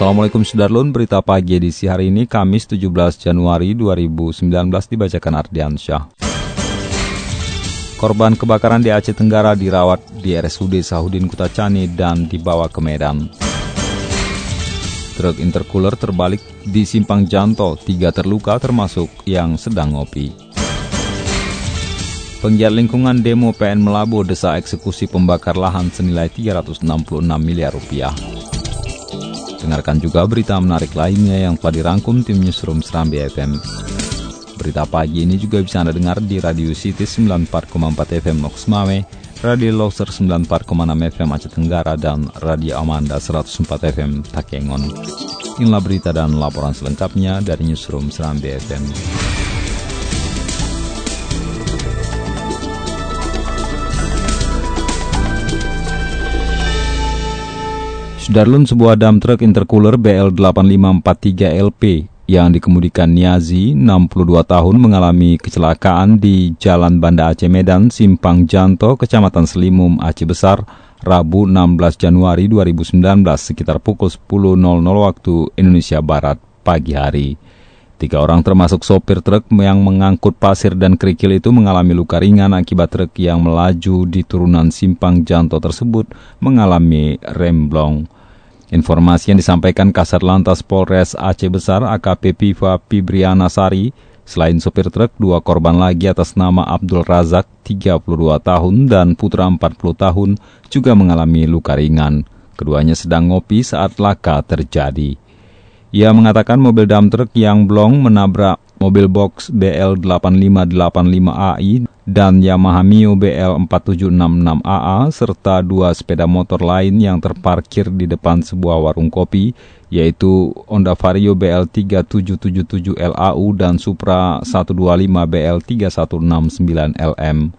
Assalamualaikum Sudarlun, berita pagi edisi hari ini Kamis 17 Januari 2019 dibacakan Ardiansyah. Korban kebakaran di Aceh Tenggara dirawat di RSUD Sahudin Kutacani dan dibawa ke Medan. Truk intercooler terbalik di Simpang Janto, tiga terluka termasuk yang sedang ngopi. Penggiat lingkungan demo PN Melabo desa eksekusi pembakar lahan senilai 366 miliar rupiah. Dengarkan juga berita menarik lainnya yang telah dirangkum tim Newsroom Serambi FM. Berita pagi ini juga bisa Anda dengar di Radio City 94,4 FM Loks Mame, Radio Loser 94,6 FM Aceh Tenggara, dan Radio Amanda 104 FM Takengon. Inilah berita dan laporan selengkapnya dari Newsroom Serambi FM. Sudarlun sebuah dam truk intercooler BL8543LP yang dikemudikan Niazi, 62 tahun, mengalami kecelakaan di Jalan Banda Aceh Medan, Simpang Janto, Kecamatan Selimum, Aceh Besar, Rabu 16 Januari 2019 sekitar pukul 10.00 waktu Indonesia Barat pagi hari. Tiga orang termasuk sopir truk yang mengangkut pasir dan kerikil itu mengalami luka ringan akibat truk yang melaju di turunan simpang Janto tersebut mengalami remblong. Informasi yang disampaikan Kasat Lantas Polres Aceh Besar AKP Piva Pibriana Sari, selain sopir truk, dua korban lagi atas nama Abdul Razak, 32 tahun, dan Putra 40 tahun, juga mengalami luka ringan. Keduanya sedang ngopi saat laka terjadi. Ia mengatakan mobil dam truk yang blong menabrak mobil box BL8585AI dan Yamaha Mio BL4766AA serta dua sepeda motor lain yang terparkir di depan sebuah warung kopi yaitu Honda Vario BL3777LAU dan Supra 125 BL3169LM.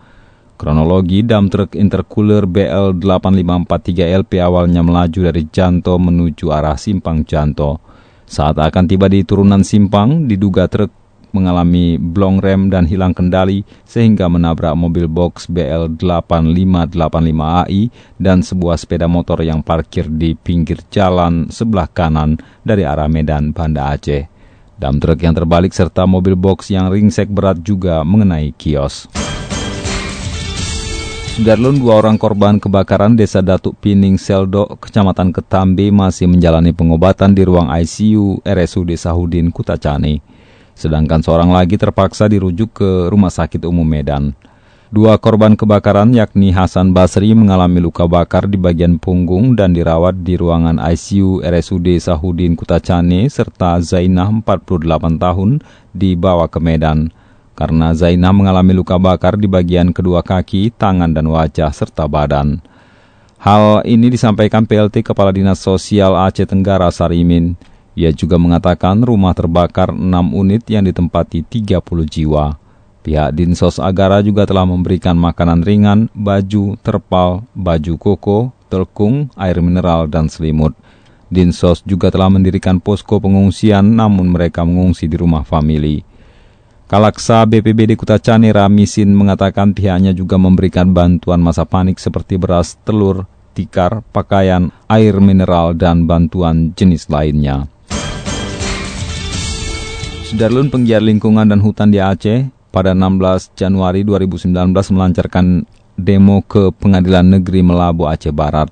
Kronologi dam truk intercooler BL8543LP awalnya melaju dari Janto menuju arah Simpang Janto. Saat akan tiba di turunan Simpang, diduga truk mengalami blong rem dan hilang kendali sehingga menabrak mobil box BL8585AI dan sebuah sepeda motor yang parkir di pinggir jalan sebelah kanan dari arah Medan, Banda Aceh. Dam truk yang terbalik serta mobil box yang ringsek berat juga mengenai kios. Sudarlun dua orang korban kebakaran desa Datuk Pining Seldo, Kecamatan Ketambe masih menjalani pengobatan di ruang ICU RSUD Sahudin Kutacani sedangkan seorang lagi terpaksa dirujuk ke Rumah Sakit Umum Medan. Dua korban kebakaran yakni Hasan Basri mengalami luka bakar di bagian punggung dan dirawat di ruangan ICU RSUD Sahudin Kutacane serta Zainah 48 tahun dibawa ke Medan karena Zainah mengalami luka bakar di bagian kedua kaki, tangan dan wajah serta badan. Hal ini disampaikan PLT Kepala Dinas Sosial Aceh Tenggara Sarimin. Ia juga mengatakan rumah terbakar 6 unit yang ditempati 30 jiwa. Pihak Dinsos Agara juga telah memberikan makanan ringan, baju, terpal, baju koko, telkung, air mineral, dan selimut. Dinsos juga telah mendirikan posko pengungsian namun mereka mengungsi di rumah famili. Kalaksa BPBD Kutacani Ramisin mengatakan pihaknya juga memberikan bantuan masa panik seperti beras, telur, tikar, pakaian, air mineral, dan bantuan jenis lainnya. Sudarlun penggiat lingkungan dan hutan di Aceh pada 16 Januari 2019 melancarkan demo ke Pengadilan Negeri Melabu Aceh Barat.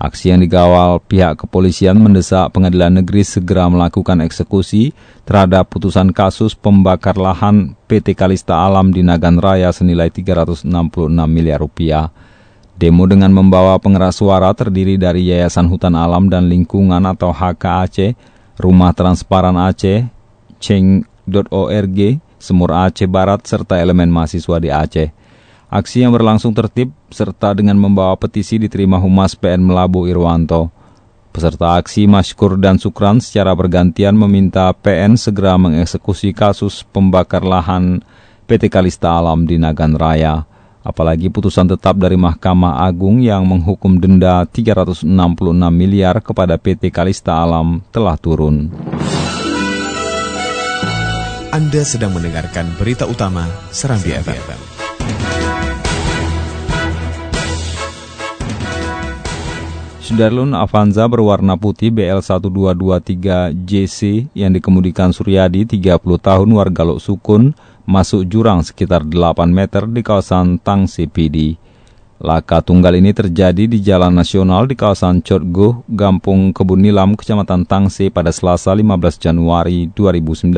Aksi yang digawal pihak kepolisian mendesak pengadilan negeri segera melakukan eksekusi terhadap putusan kasus pembakar lahan PT Kalista Alam di Nagan Raya senilai 366 miliar rupiah. Demo dengan membawa pengeras suara terdiri dari Yayasan Hutan Alam dan Lingkungan atau HK Aceh, Rumah Transparan Aceh, Cheng.org, Semur Aceh Barat, serta elemen mahasiswa di Aceh. Aksi yang berlangsung tertib serta dengan membawa petisi diterima Humas PN Melabu Irwanto. Peserta aksi Maskur dan Sukran secara bergantian meminta PN segera mengeksekusi kasus pembakar lahan PT Kalista Alam di Nagan Raya. Apalagi putusan tetap dari Mahkamah Agung yang menghukum denda 366 miliar kepada PT Kalista Alam telah turun. Anda sedang mendengarkan berita utama Serambi FM. Sudarlun Avanza berwarna putih BL1223JC yang dikemudikan Suryadi 30 tahun warga Lok Sukun masuk jurang sekitar 8 meter di kawasan Tangsi PD. Laka tunggal ini terjadi di Jalan Nasional di kawasan Cotgo, Gampung Kebun Nilam, Kecamatan Tangsi pada Selasa 15 Januari 2019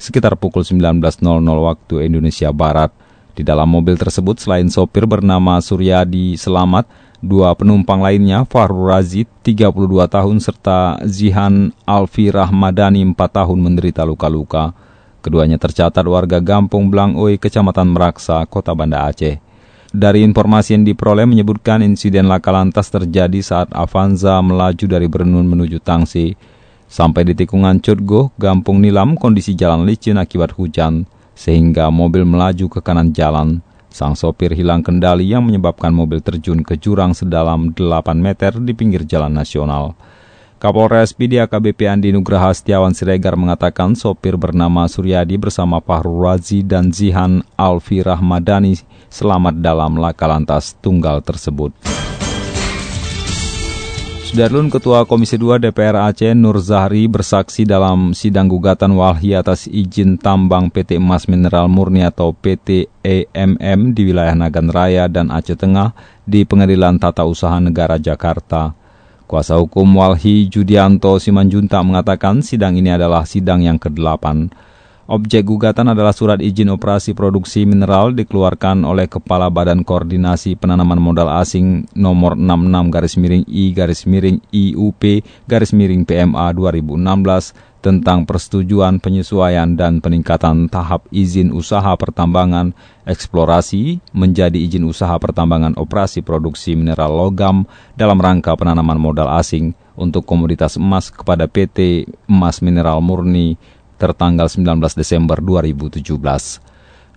sekitar pukul 19.00 waktu Indonesia Barat. Di dalam mobil tersebut selain sopir bernama Suryadi Selamat, Dua penumpang lainnya, Fahrul Razid, 32 tahun, serta Zihan Alfi Rahmadani, 4 tahun menderita luka-luka. Keduanya tercatat warga Gampung Blangoi, Kecamatan Meraksa, Kota Banda Aceh. Dari informasi yang diperoleh menyebutkan insiden laka lantas terjadi saat Avanza melaju dari Bernun menuju Tangsi. Sampai di tikungan Cutgo, Gampung Nilam, kondisi jalan licin akibat hujan, sehingga mobil melaju ke kanan jalan. Sang sopir hilang kendali yang menyebabkan mobil terjun ke jurang sedalam 8 meter di pinggir jalan nasional. Kapolres PD AKBP Andi Nugraha Setiawan Siregar mengatakan sopir bernama Suryadi bersama Fahru Razi dan Zihan Alfi Rahmadani selamat dalam laka lantas tunggal tersebut. Sudarlun Ketua Komisi 2 DPR Aceh Nur Zahri bersaksi dalam sidang gugatan walhi atas izin tambang PT Emas Mineral Murni atau PT EMM di wilayah Nagan Raya dan Aceh Tengah di Pengadilan Tata Usaha Negara Jakarta. Kuasa hukum Walhi Judianto Simanjunta mengatakan sidang ini adalah sidang yang ke-8. Objek gugatan adalah surat izin operasi produksi mineral dikeluarkan oleh Kepala Badan Koordinasi Penanaman Modal Asing nomor 66 garis miring I garis miring IUP garis miring PMA 2016 tentang persetujuan penyesuaian dan peningkatan tahap izin usaha pertambangan eksplorasi menjadi izin usaha pertambangan operasi produksi mineral logam dalam rangka penanaman modal asing untuk komoditas emas kepada PT Emas Mineral Murni tertanggal 19 Desember 2017.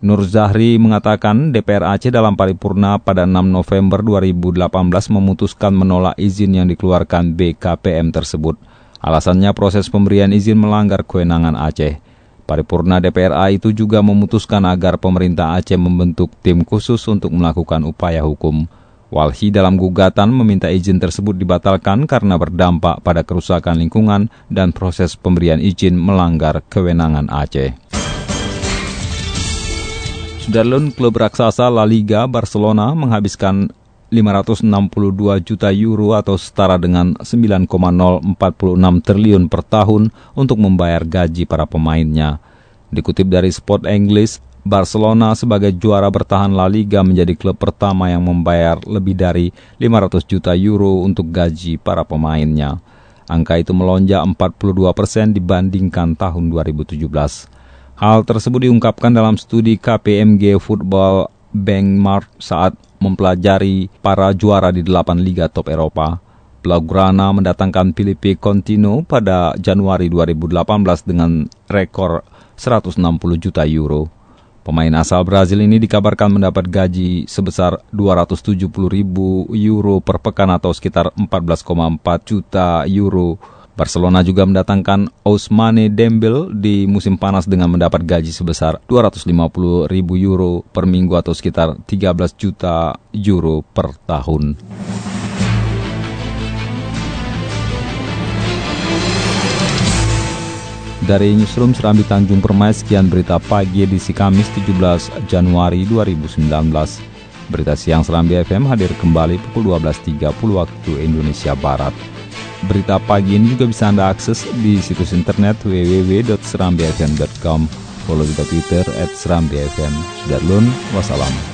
Nur Zahri mengatakan DPR Aceh dalam paripurna pada 6 November 2018 memutuskan menolak izin yang dikeluarkan BKPM tersebut. Alasannya proses pemberian izin melanggar kewenangan Aceh. Paripurna DPRA itu juga memutuskan agar pemerintah Aceh membentuk tim khusus untuk melakukan upaya hukum. Walhi dalam gugatan meminta izin tersebut dibatalkan karena berdampak pada kerusakan lingkungan dan proses pemberian izin melanggar kewenangan Aceh. Sudarlun klub raksasa La Liga Barcelona menghabiskan 562 juta euro atau setara dengan 9,046 triliun per tahun untuk membayar gaji para pemainnya. Dikutip dari Sport English, Barcelona sebagai juara bertahan La Liga menjadi klub pertama yang membayar lebih dari 500 juta euro untuk gaji para pemainnya. Angka itu melonjak 42 persen dibandingkan tahun 2017. Hal tersebut diungkapkan dalam studi KPMG Football Bankmark saat mempelajari para juara di 8 liga top Eropa. Blaugrana mendatangkan Filipe Contino pada Januari 2018 dengan rekor 160 juta euro. Pemain asal Brazil ini dikabarkan mendapat gaji sebesar 270 ribu euro per pekan atau sekitar 14,4 juta euro. Barcelona juga mendatangkan Ousmane Dembele di musim panas dengan mendapat gaji sebesar 250 ribu euro per minggu atau sekitar 13 juta euro per tahun. Dari Newsroom Serambi Tanjung Permai, sekian berita pagi edisi Kamis 17 Januari 2019. Berita siang Serambi FM hadir kembali pukul 12.30 waktu Indonesia Barat. Berita pagi ini juga bisa Anda akses di situs internet www.serambifm.com. Follow juga Twitter at Serambi FM. Sudah lun, wassalam.